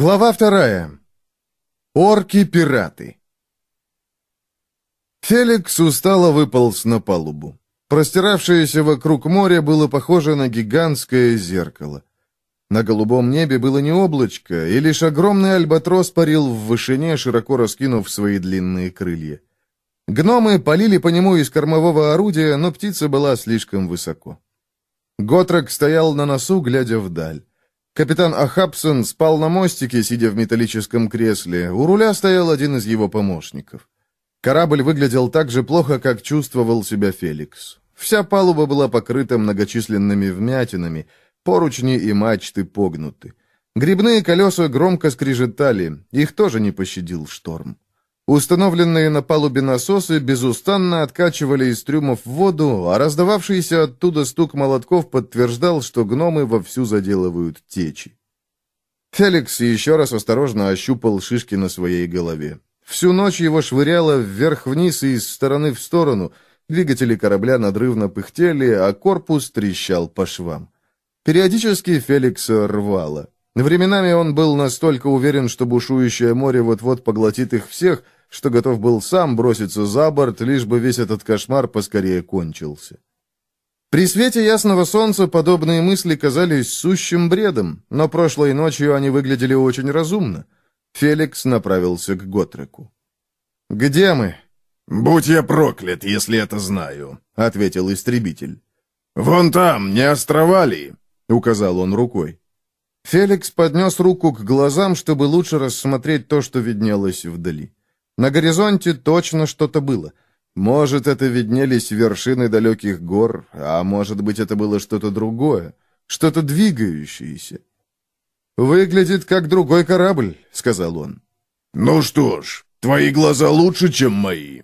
Глава вторая. Орки-пираты. Феликс устало выполз на палубу. Простиравшееся вокруг моря было похоже на гигантское зеркало. На голубом небе было не облачко, и лишь огромный альбатрос парил в вышине, широко раскинув свои длинные крылья. Гномы полили по нему из кормового орудия, но птица была слишком высоко. Готрек стоял на носу, глядя вдаль. Капитан Ахапсон спал на мостике, сидя в металлическом кресле. У руля стоял один из его помощников. Корабль выглядел так же плохо, как чувствовал себя Феликс. Вся палуба была покрыта многочисленными вмятинами, поручни и мачты погнуты. Грибные колеса громко скрежетали, их тоже не пощадил шторм. Установленные на палубе насосы безустанно откачивали из трюмов воду, а раздававшийся оттуда стук молотков подтверждал, что гномы вовсю заделывают течи. Феликс еще раз осторожно ощупал шишки на своей голове. Всю ночь его швыряло вверх-вниз и из стороны в сторону. Двигатели корабля надрывно пыхтели, а корпус трещал по швам. Периодически Феликса рвало. Временами он был настолько уверен, что бушующее море вот-вот поглотит их всех — что готов был сам броситься за борт, лишь бы весь этот кошмар поскорее кончился. При свете ясного солнца подобные мысли казались сущим бредом, но прошлой ночью они выглядели очень разумно. Феликс направился к Готреку. «Где мы?» «Будь я проклят, если это знаю», — ответил истребитель. «Вон там, не острова ли?» — указал он рукой. Феликс поднес руку к глазам, чтобы лучше рассмотреть то, что виднелось вдали. На горизонте точно что-то было. Может, это виднелись вершины далеких гор, а может быть, это было что-то другое, что-то двигающееся. «Выглядит как другой корабль», — сказал он. «Ну что ж, твои глаза лучше, чем мои».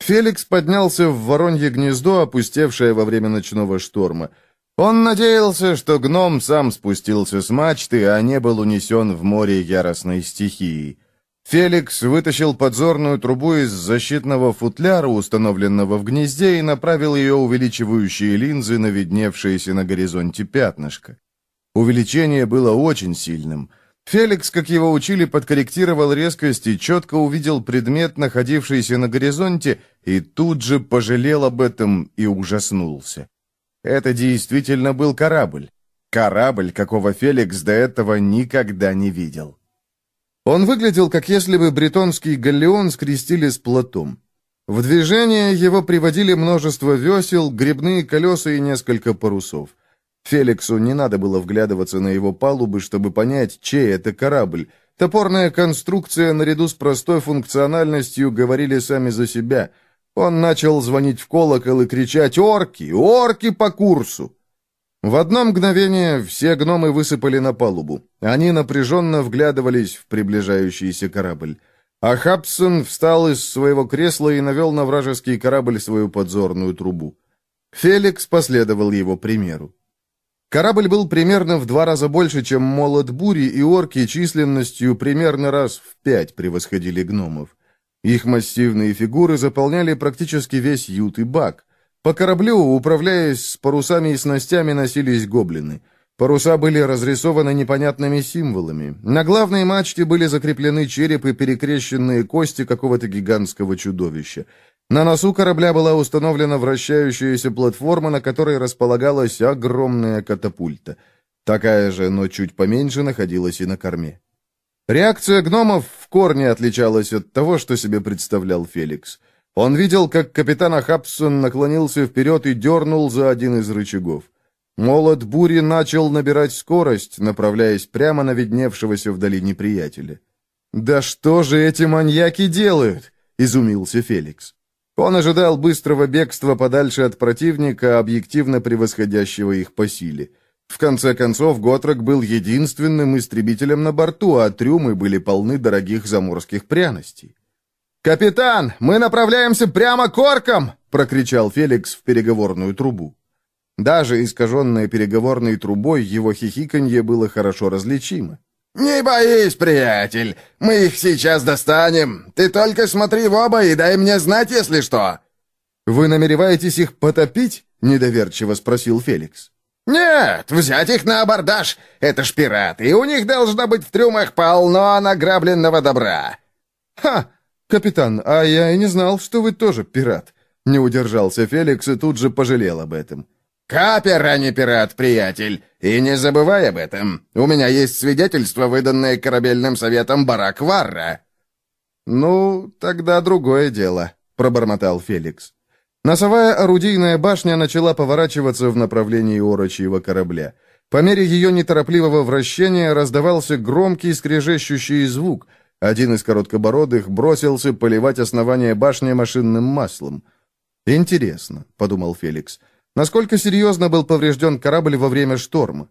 Феликс поднялся в воронье гнездо, опустевшее во время ночного шторма. Он надеялся, что гном сам спустился с мачты, а не был унесен в море яростной стихией. Феликс вытащил подзорную трубу из защитного футляра, установленного в гнезде, и направил ее увеличивающие линзы на видневшееся на горизонте пятнышко. Увеличение было очень сильным. Феликс, как его учили, подкорректировал резкость и четко увидел предмет, находившийся на горизонте, и тут же пожалел об этом и ужаснулся. Это действительно был корабль. Корабль, какого Феликс до этого никогда не видел. Он выглядел, как если бы бретонский галеон скрестили с плотом. В движение его приводили множество весел, грибные колеса и несколько парусов. Феликсу не надо было вглядываться на его палубы, чтобы понять, чей это корабль. Топорная конструкция наряду с простой функциональностью говорили сами за себя. Он начал звонить в колокол и кричать «Орки! Орки по курсу!» В одно мгновение все гномы высыпали на палубу. Они напряженно вглядывались в приближающийся корабль. А Хабсон встал из своего кресла и навел на вражеский корабль свою подзорную трубу. Феликс последовал его примеру. Корабль был примерно в два раза больше, чем молот бури, и орки численностью примерно раз в пять превосходили гномов. Их массивные фигуры заполняли практически весь ют и бак — по кораблю, управляясь с парусами и снастями, носились гоблины. Паруса были разрисованы непонятными символами. На главной мачте были закреплены череп и перекрещенные кости какого-то гигантского чудовища. На носу корабля была установлена вращающаяся платформа, на которой располагалась огромная катапульта. Такая же, но чуть поменьше, находилась и на корме. Реакция гномов в корне отличалась от того, что себе представлял Феликс. Он видел, как капитан Ахапсон наклонился вперед и дернул за один из рычагов. Молот бури начал набирать скорость, направляясь прямо на видневшегося вдали неприятеля. «Да что же эти маньяки делают?» — изумился Феликс. Он ожидал быстрого бегства подальше от противника, объективно превосходящего их по силе. В конце концов, Готрок был единственным истребителем на борту, а трюмы были полны дорогих заморских пряностей. «Капитан, мы направляемся прямо к оркам!» — прокричал Феликс в переговорную трубу. Даже искаженное переговорной трубой его хихиканье было хорошо различимо. «Не боись, приятель, мы их сейчас достанем. Ты только смотри в оба и дай мне знать, если что». «Вы намереваетесь их потопить?» — недоверчиво спросил Феликс. «Нет, взять их на абордаж! Это ж пираты, и у них должно быть в трюмах полно награбленного добра!» «Ха! Капитан, а я и не знал, что вы тоже пират!» Не удержался Феликс и тут же пожалел об этом. «Капер, а не пират, приятель! И не забывай об этом! У меня есть свидетельство, выданное корабельным советом Барак Варра!» «Ну, тогда другое дело», — пробормотал Феликс. Носовая орудийная башня начала поворачиваться в направлении орочьего корабля. По мере ее неторопливого вращения раздавался громкий скрежещущий звук. Один из короткобородых бросился поливать основание башни машинным маслом. «Интересно», — подумал Феликс, — «насколько серьезно был поврежден корабль во время шторма?»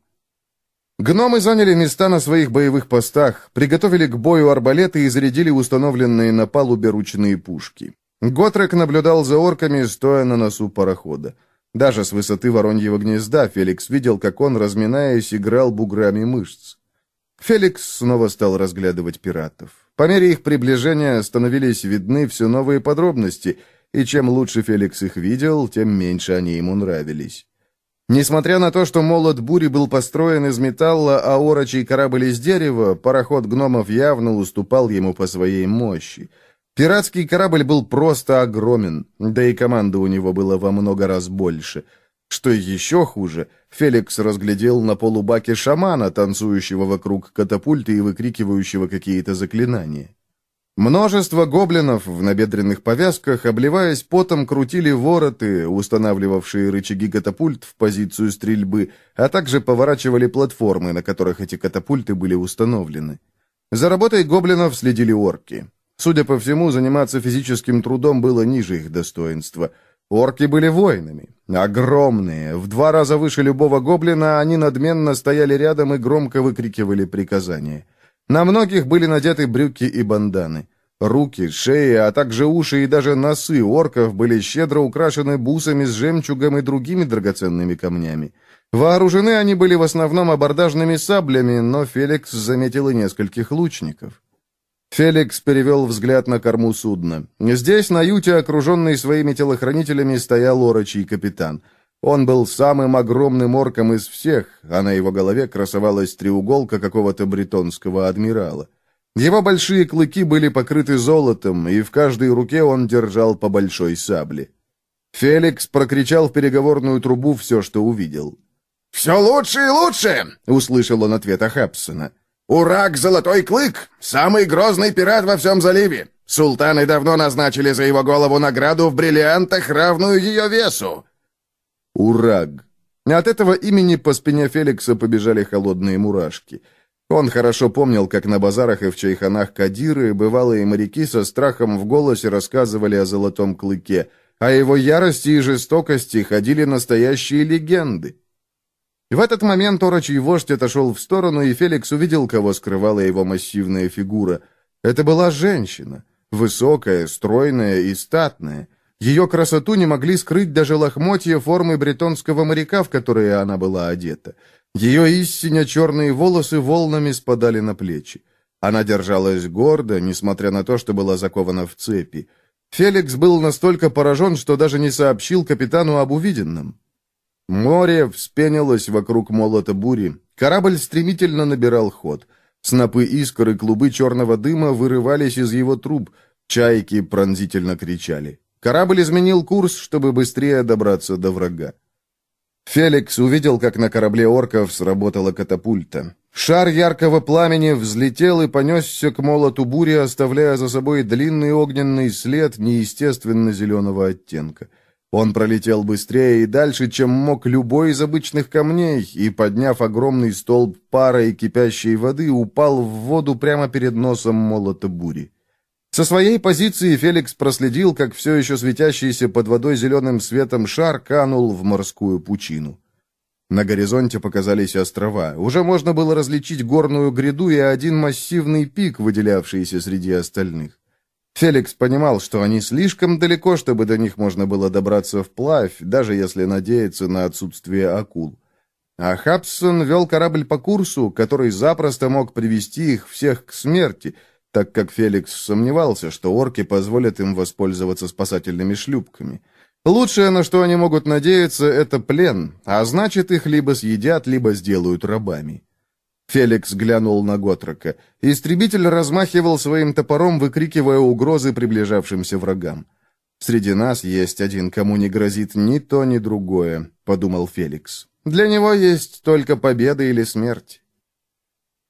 Гномы заняли места на своих боевых постах, приготовили к бою арбалеты и зарядили установленные на палубе ручные пушки. Готрек наблюдал за орками, стоя на носу парохода. Даже с высоты вороньего гнезда Феликс видел, как он, разминаясь, играл буграми мышц. Феликс снова стал разглядывать пиратов. По мере их приближения становились видны все новые подробности, и чем лучше Феликс их видел, тем меньше они ему нравились. Несмотря на то, что молот бури был построен из металла, а орочий корабль из дерева, пароход гномов явно уступал ему по своей мощи. Пиратский корабль был просто огромен, да и команда у него была во много раз больше. Что еще хуже, Феликс разглядел на полубаке шамана, танцующего вокруг катапульты и выкрикивающего какие-то заклинания. Множество гоблинов в набедренных повязках, обливаясь потом, крутили вороты, устанавливавшие рычаги катапульт в позицию стрельбы, а также поворачивали платформы, на которых эти катапульты были установлены. За работой гоблинов следили орки. Судя по всему, заниматься физическим трудом было ниже их достоинства. Орки были воинами. Огромные. В два раза выше любого гоблина они надменно стояли рядом и громко выкрикивали приказания. На многих были надеты брюки и банданы. Руки, шеи, а также уши и даже носы орков были щедро украшены бусами с жемчугом и другими драгоценными камнями. Вооружены они были в основном абордажными саблями, но Феликс заметил и нескольких лучников. Феликс перевел взгляд на корму судна. Здесь, на юте, окруженный своими телохранителями, стоял орочий капитан. Он был самым огромным орком из всех, а на его голове красовалась треуголка какого-то бретонского адмирала. Его большие клыки были покрыты золотом, и в каждой руке он держал по большой сабле. Феликс прокричал в переговорную трубу все, что увидел. «Все лучше и лучше!» — услышал он ответ Ахапсона. Урак Золотой Клык — самый грозный пират во всем заливе. Султаны давно назначили за его голову награду в бриллиантах, равную ее весу». Ураг. От этого имени по спине Феликса побежали холодные мурашки. Он хорошо помнил, как на базарах и в чайханах Кадиры бывалые моряки со страхом в голосе рассказывали о Золотом Клыке, а его ярости и жестокости ходили настоящие легенды. В этот момент орочий вождь отошел в сторону, и Феликс увидел, кого скрывала его массивная фигура. Это была женщина, высокая, стройная и статная. Ее красоту не могли скрыть даже лохмотья формы бретонского моряка, в которые она была одета. Ее истинно черные волосы волнами спадали на плечи. Она держалась гордо, несмотря на то, что была закована в цепи. Феликс был настолько поражен, что даже не сообщил капитану об увиденном. Море вспенилось вокруг молота бури. Корабль стремительно набирал ход. Снопы искр и клубы черного дыма вырывались из его труб. Чайки пронзительно кричали. Корабль изменил курс, чтобы быстрее добраться до врага. Феликс увидел, как на корабле орков сработала катапульта. Шар яркого пламени взлетел и понесся к молоту бури, оставляя за собой длинный огненный след неестественно зеленого оттенка. Он пролетел быстрее и дальше, чем мог любой из обычных камней, и, подняв огромный столб пара и кипящей воды, упал в воду прямо перед носом молота бури. Со своей позиции Феликс проследил, как все еще светящийся под водой зеленым светом шар канул в морскую пучину. На горизонте показались острова. Уже можно было различить горную гряду и один массивный пик, выделявшийся среди остальных. Феликс понимал, что они слишком далеко, чтобы до них можно было добраться вплавь, даже если надеяться на отсутствие акул. А Хабсон вел корабль по курсу, который запросто мог привести их всех к смерти, так как Феликс сомневался, что орки позволят им воспользоваться спасательными шлюпками. Лучшее, на что они могут надеяться, это плен, а значит, их либо съедят, либо сделают рабами. Феликс глянул на Готрока. Истребитель размахивал своим топором, выкрикивая угрозы приближавшимся врагам. «Среди нас есть один, кому не грозит ни то, ни другое», — подумал Феликс. «Для него есть только победа или смерть».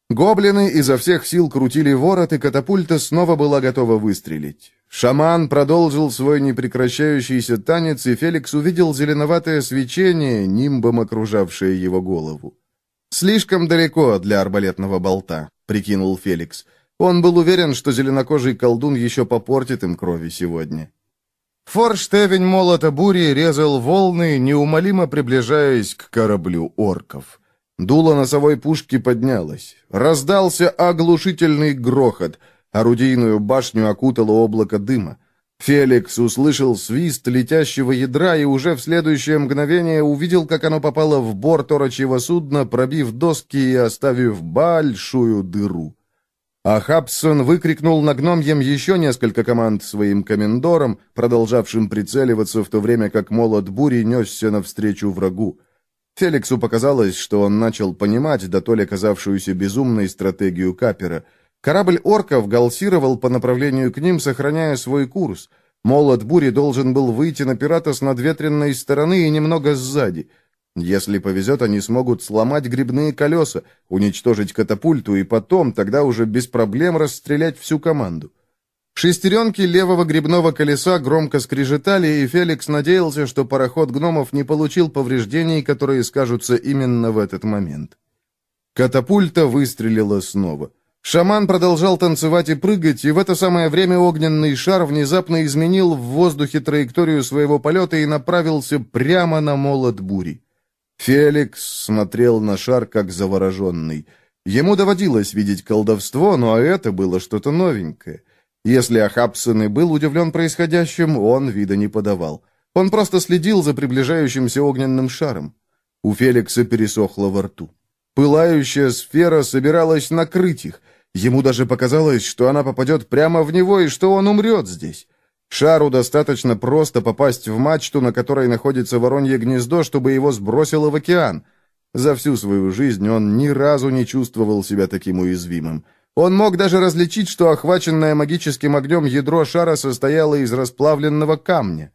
Гоблины изо всех сил крутили ворот, и катапульта снова была готова выстрелить. Шаман продолжил свой непрекращающийся танец, и Феликс увидел зеленоватое свечение, нимбом окружавшее его голову. «Слишком далеко для арбалетного болта», — прикинул Феликс. Он был уверен, что зеленокожий колдун еще попортит им крови сегодня. Форштевень молота бури резал волны, неумолимо приближаясь к кораблю орков. Дуло носовой пушки поднялось. Раздался оглушительный грохот — Орудийную башню окутало облако дыма. Феликс услышал свист летящего ядра и уже в следующее мгновение увидел, как оно попало в борт орочьего судна, пробив доски и оставив большую дыру. А Хабсон выкрикнул на гномьем еще несколько команд своим комендорам, продолжавшим прицеливаться в то время, как молот бури несся навстречу врагу. Феликсу показалось, что он начал понимать, да то ли казавшуюся безумной стратегию Капера — Корабль орков галсировал по направлению к ним, сохраняя свой курс. Молот бури должен был выйти на пирата с надветренной стороны и немного сзади. Если повезет, они смогут сломать грибные колеса, уничтожить катапульту и потом, тогда уже без проблем расстрелять всю команду. Шестеренки левого грибного колеса громко скрежетали, и Феликс надеялся, что пароход гномов не получил повреждений, которые скажутся именно в этот момент. Катапульта выстрелила снова. Шаман продолжал танцевать и прыгать, и в это самое время огненный шар внезапно изменил в воздухе траекторию своего полета и направился прямо на молот бури. Феликс смотрел на шар как завороженный. Ему доводилось видеть колдовство, но это было что-то новенькое. Если Ахабсон и был удивлен происходящим, он вида не подавал. Он просто следил за приближающимся огненным шаром. У Феликса пересохло во рту. Пылающая сфера собиралась накрыть их, Ему даже показалось, что она попадет прямо в него и что он умрет здесь. Шару достаточно просто попасть в мачту, на которой находится воронье гнездо, чтобы его сбросило в океан. За всю свою жизнь он ни разу не чувствовал себя таким уязвимым. Он мог даже различить, что охваченное магическим огнем ядро шара состояло из расплавленного камня.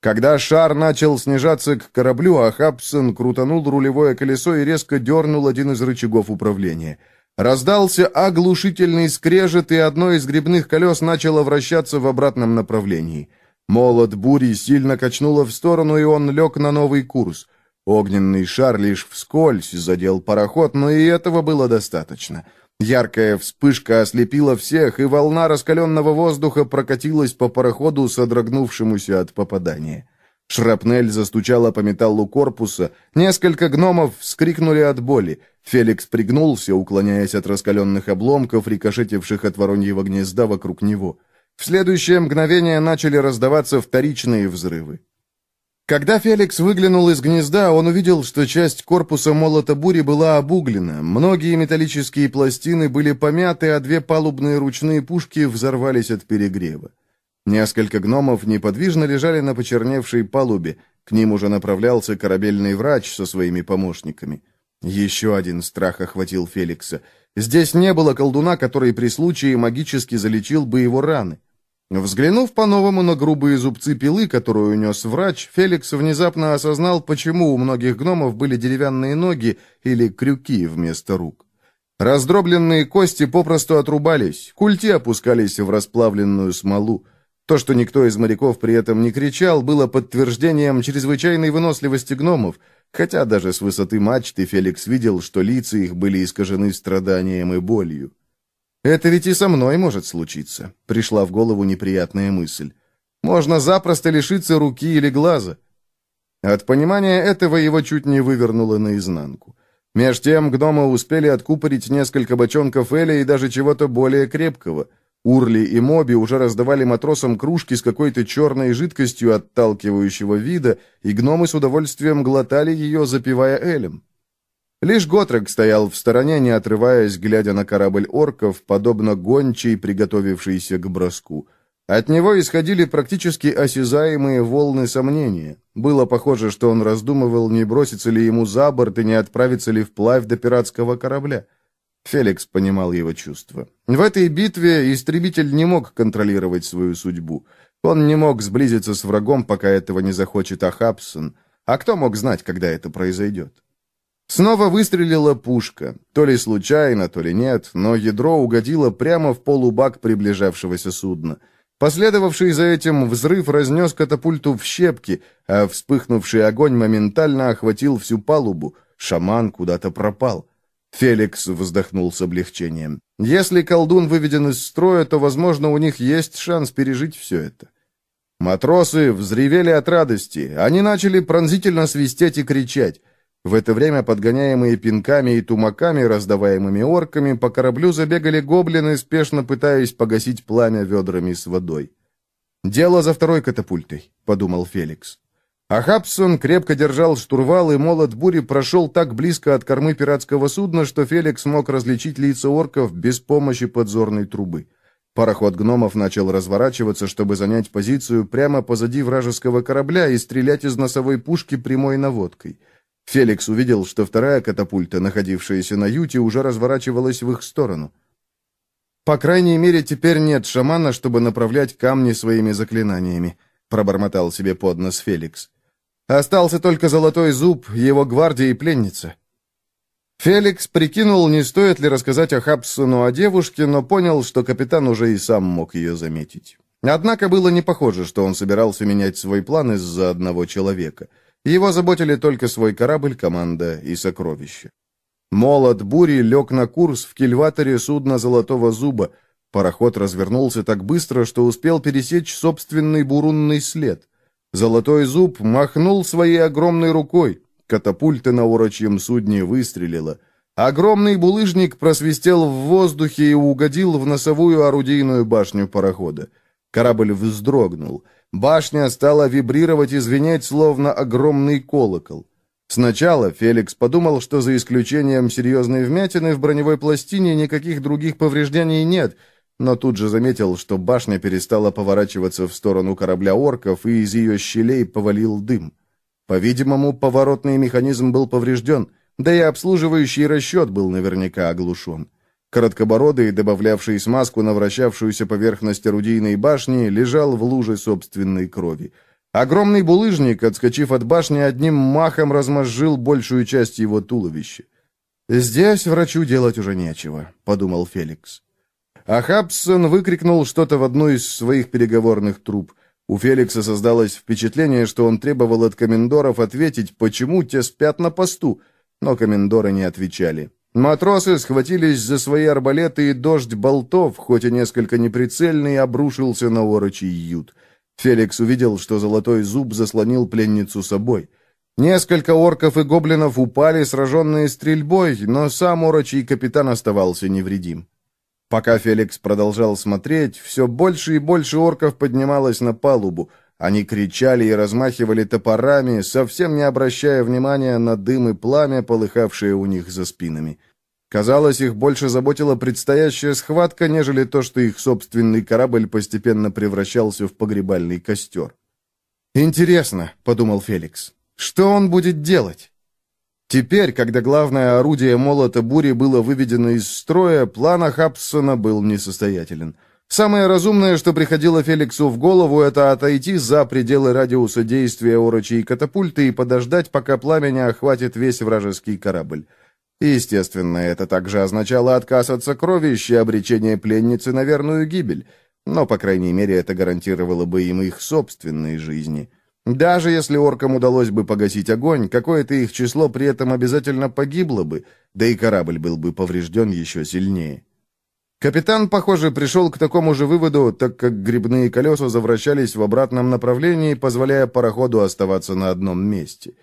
Когда шар начал снижаться к кораблю, Ахабсон крутанул рулевое колесо и резко дернул один из рычагов управления — Раздался оглушительный скрежет, и одно из грибных колес начало вращаться в обратном направлении. Молот бури сильно качнуло в сторону, и он лег на новый курс. Огненный шар лишь вскользь задел пароход, но и этого было достаточно. Яркая вспышка ослепила всех, и волна раскаленного воздуха прокатилась по пароходу, содрогнувшемуся от попадания. Шрапнель застучала по металлу корпуса, несколько гномов вскрикнули от боли. Феликс пригнулся, уклоняясь от раскаленных обломков, рикошетивших от вороньего гнезда вокруг него. В следующее мгновение начали раздаваться вторичные взрывы. Когда Феликс выглянул из гнезда, он увидел, что часть корпуса молота бури была обуглена, многие металлические пластины были помяты, а две палубные ручные пушки взорвались от перегрева. Несколько гномов неподвижно лежали на почерневшей палубе, к ним уже направлялся корабельный врач со своими помощниками. Еще один страх охватил Феликса. Здесь не было колдуна, который при случае магически залечил бы его раны. Взглянув по-новому на грубые зубцы пилы, которую унес врач, Феликс внезапно осознал, почему у многих гномов были деревянные ноги или крюки вместо рук. Раздробленные кости попросту отрубались, культи опускались в расплавленную смолу. То, что никто из моряков при этом не кричал, было подтверждением чрезвычайной выносливости гномов, хотя даже с высоты мачты Феликс видел, что лица их были искажены страданием и болью. «Это ведь и со мной может случиться», — пришла в голову неприятная мысль. «Можно запросто лишиться руки или глаза». От понимания этого его чуть не вывернуло наизнанку. Меж тем гномы успели откупорить несколько бочонков эля и даже чего-то более крепкого — Урли и Моби уже раздавали матросам кружки с какой-то черной жидкостью отталкивающего вида, и гномы с удовольствием глотали ее, запивая элем. Лишь Готрек стоял в стороне, не отрываясь, глядя на корабль орков, подобно гончей, приготовившейся к броску. От него исходили практически осязаемые волны сомнения. Было похоже, что он раздумывал, не броситься ли ему за борт и не отправиться ли вплавь до пиратского корабля. Феликс понимал его чувства. В этой битве истребитель не мог контролировать свою судьбу. Он не мог сблизиться с врагом, пока этого не захочет Ахабсон. А кто мог знать, когда это произойдет? Снова выстрелила пушка. То ли случайно, то ли нет, но ядро угодило прямо в полубак приближавшегося судна. Последовавший за этим взрыв разнес катапульту в щепки, а вспыхнувший огонь моментально охватил всю палубу. Шаман куда-то пропал. Феликс вздохнул с облегчением. Если колдун выведен из строя, то, возможно, у них есть шанс пережить все это. Матросы взревели от радости. Они начали пронзительно свистеть и кричать. В это время, подгоняемые пинками и тумаками, раздаваемыми орками, по кораблю забегали гоблины, спешно пытаясь погасить пламя ведрами с водой. «Дело за второй катапультой», — подумал Феликс. А Хабсон крепко держал штурвал, и молот бури прошел так близко от кормы пиратского судна, что Феликс мог различить лица орков без помощи подзорной трубы. Пароход гномов начал разворачиваться, чтобы занять позицию прямо позади вражеского корабля и стрелять из носовой пушки прямой наводкой. Феликс увидел, что вторая катапульта, находившаяся на юте, уже разворачивалась в их сторону. «По крайней мере, теперь нет шамана, чтобы направлять камни своими заклинаниями», — пробормотал себе под нос Феликс. «Остался только золотой зуб, его гвардия и пленница». Феликс прикинул, не стоит ли рассказать о Хабсону о девушке, но понял, что капитан уже и сам мог ее заметить. Однако было не похоже, что он собирался менять свой план из-за одного человека — его заботили только свой корабль, команда и сокровища. Молот бури лег на курс в кильваторе судна «Золотого зуба». Пароход развернулся так быстро, что успел пересечь собственный бурунный след. Золотой зуб махнул своей огромной рукой. Катапульта на урочьем судне выстрелила. Огромный булыжник просвистел в воздухе и угодил в носовую орудийную башню парохода. Корабль вздрогнул — Башня стала вибрировать и звенеть, словно огромный колокол. Сначала Феликс подумал, что за исключением серьезной вмятины в броневой пластине никаких других повреждений нет, но тут же заметил, что башня перестала поворачиваться в сторону корабля орков, и из ее щелей повалил дым. По-видимому, поворотный механизм был поврежден, да и обслуживающий расчет был наверняка оглушен. Короткобородый, добавлявший смазку на вращавшуюся поверхность орудийной башни, лежал в луже собственной крови. Огромный булыжник, отскочив от башни, одним махом размозжил большую часть его туловища. «Здесь врачу делать уже нечего», — подумал Феликс. А Хабсон выкрикнул что-то в одну из своих переговорных труб. У Феликса создалось впечатление, что он требовал от комендоров ответить, почему те спят на посту, но комендоры не отвечали. Матросы схватились за свои арбалеты, и дождь болтов, хоть и несколько неприцельный, обрушился на орочий ют. Феликс увидел, что золотой зуб заслонил пленницу собой. Несколько орков и гоблинов упали, сраженные стрельбой, но сам орочий капитан оставался невредим. Пока Феликс продолжал смотреть, все больше и больше орков поднималось на палубу. Они кричали и размахивали топорами, совсем не обращая внимания на дым и пламя, полыхавшие у них за спинами. Казалось, их больше заботила предстоящая схватка, нежели то, что их собственный корабль постепенно превращался в погребальный костер. «Интересно», — подумал Феликс, — «что он будет делать?» Теперь, когда главное орудие молота бури было выведено из строя, план Хабсона был несостоятелен — Самое разумное, что приходило Феликсу в голову, это отойти за пределы радиуса действия орочей катапульты и подождать, пока пламя не охватит весь вражеский корабль. Естественно, это также означало отказ от сокровищ и обречение пленницы на верную гибель, но, по крайней мере, это гарантировало бы им их собственные жизни. Даже если оркам удалось бы погасить огонь, какое-то их число при этом обязательно погибло бы, да и корабль был бы поврежден еще сильнее. Капитан, похоже, пришел к такому же выводу, так как грибные колеса завращались в обратном направлении, позволяя пароходу оставаться на одном месте.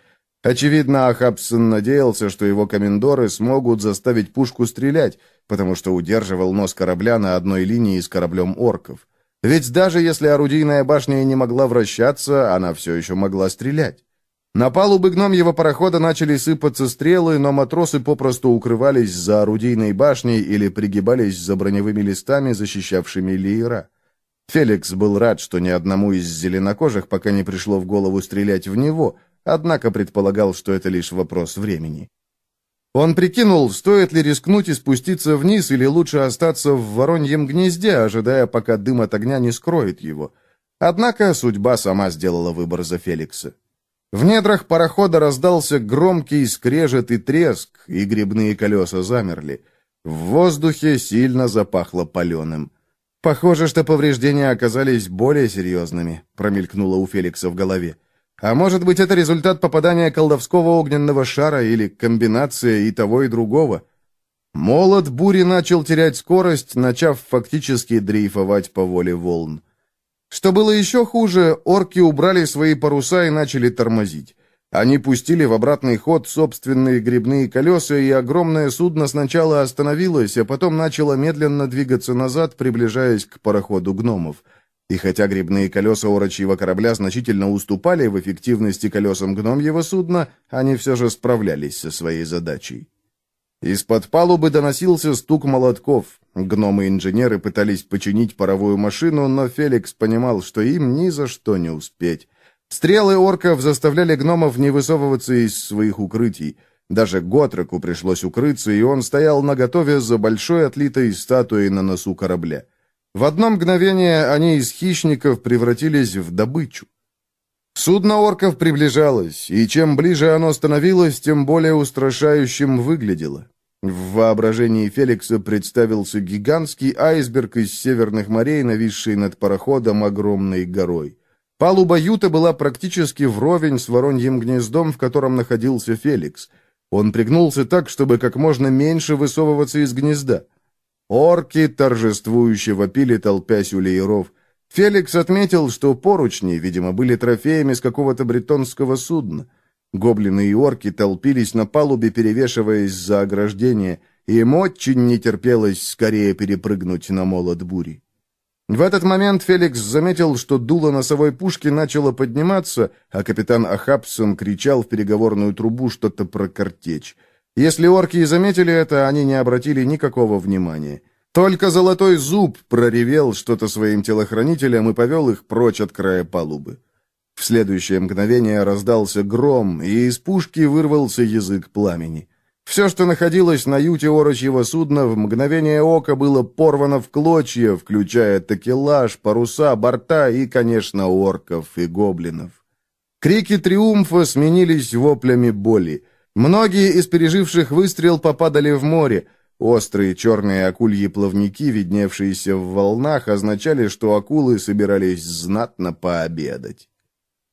Очевидно, Ахабсон надеялся, что его комендоры смогут заставить пушку стрелять, потому что удерживал нос корабля на одной линии с кораблем орков. Ведь даже если орудийная башня и не могла вращаться, она все еще могла стрелять. На палубы гномьего парохода начали сыпаться стрелы, но матросы попросту укрывались за орудийной башней или пригибались за броневыми листами, защищавшими леера. Феликс был рад, что ни одному из зеленокожих пока не пришло в голову стрелять в него, однако предполагал, что это лишь вопрос времени. Он прикинул, стоит ли рискнуть и спуститься вниз, или лучше остаться в вороньем гнезде, ожидая, пока дым от огня не скроет его. Однако судьба сама сделала выбор за Феликса. В недрах парохода раздался громкий скрежет и треск, и грибные колеса замерли. В воздухе сильно запахло паленым. «Похоже, что повреждения оказались более серьезными», — промелькнуло у Феликса в голове. «А может быть, это результат попадания колдовского огненного шара или комбинация и того, и другого?» Молот бури начал терять скорость, начав фактически дрейфовать по воле волн. Что было еще хуже, орки убрали свои паруса и начали тормозить. Они пустили в обратный ход собственные грибные колеса, и огромное судно сначала остановилось, а потом начало медленно двигаться назад, приближаясь к пароходу гномов. И хотя грибные колеса орочьего корабля значительно уступали в эффективности колесам гномьего судна, они все же справлялись со своей задачей. Из-под палубы доносился стук молотков. Гномы-инженеры пытались починить паровую машину, но Феликс понимал, что им ни за что не успеть. Стрелы орков заставляли гномов не высовываться из своих укрытий. Даже Готреку пришлось укрыться, и он стоял наготове за большой отлитой статуей на носу корабля. В одно мгновение они из хищников превратились в добычу. Судно орков приближалось, и чем ближе оно становилось, тем более устрашающим выглядело. В воображении Феликса представился гигантский айсберг из северных морей, нависший над пароходом огромной горой. Палуба Юта была практически вровень с вороньим гнездом, в котором находился Феликс. Он пригнулся так, чтобы как можно меньше высовываться из гнезда. Орки торжествующе вопили, толпясь у лееров. Феликс отметил, что поручни, видимо, были трофеями с какого-то бретонского судна. Гоблины и орки толпились на палубе, перевешиваясь за ограждение, и им очень не терпелось скорее перепрыгнуть на молот бури. В этот момент Феликс заметил, что дуло носовой пушки начало подниматься, а капитан Ахапсон кричал в переговорную трубу что-то про картечь. Если орки и заметили это, они не обратили никакого внимания. Только золотой зуб проревел что-то своим телохранителям и повел их прочь от края палубы. В следующее мгновение раздался гром, и из пушки вырвался язык пламени. Все, что находилось на юте орочьего судна, в мгновение ока было порвано в клочья, включая такелаж, паруса, борта и, конечно, орков и гоблинов. Крики триумфа сменились воплями боли. Многие из переживших выстрел попадали в море. Острые черные акульи плавники, видневшиеся в волнах, означали, что акулы собирались знатно пообедать.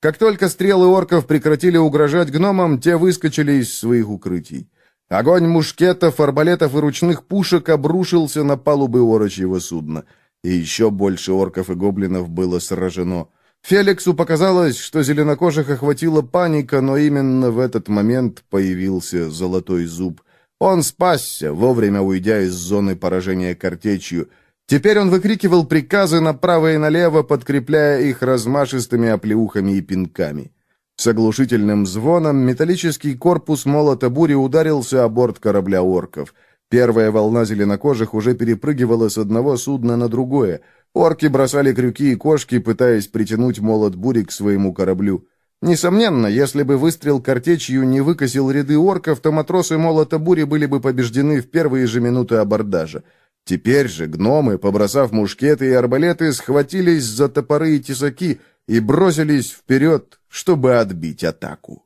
Как только стрелы орков прекратили угрожать гномам, те выскочили из своих укрытий. Огонь мушкетов, арбалетов и ручных пушек обрушился на палубы орочьего судна. И еще больше орков и гоблинов было сражено. Феликсу показалось, что зеленокожих охватила паника, но именно в этот момент появился золотой зуб. Он спасся, вовремя уйдя из зоны поражения картечью. Теперь он выкрикивал приказы направо и налево, подкрепляя их размашистыми оплеухами и пинками. С оглушительным звоном металлический корпус молота бури ударился о борт корабля орков. Первая волна зеленокожих уже перепрыгивала с одного судна на другое. Орки бросали крюки и кошки, пытаясь притянуть молот бури к своему кораблю. Несомненно, если бы выстрел картечью не выкосил ряды орков, то матросы молота бури были бы побеждены в первые же минуты абордажа. Теперь же гномы, побросав мушкеты и арбалеты, схватились за топоры и тесаки и бросились вперед, чтобы отбить атаку.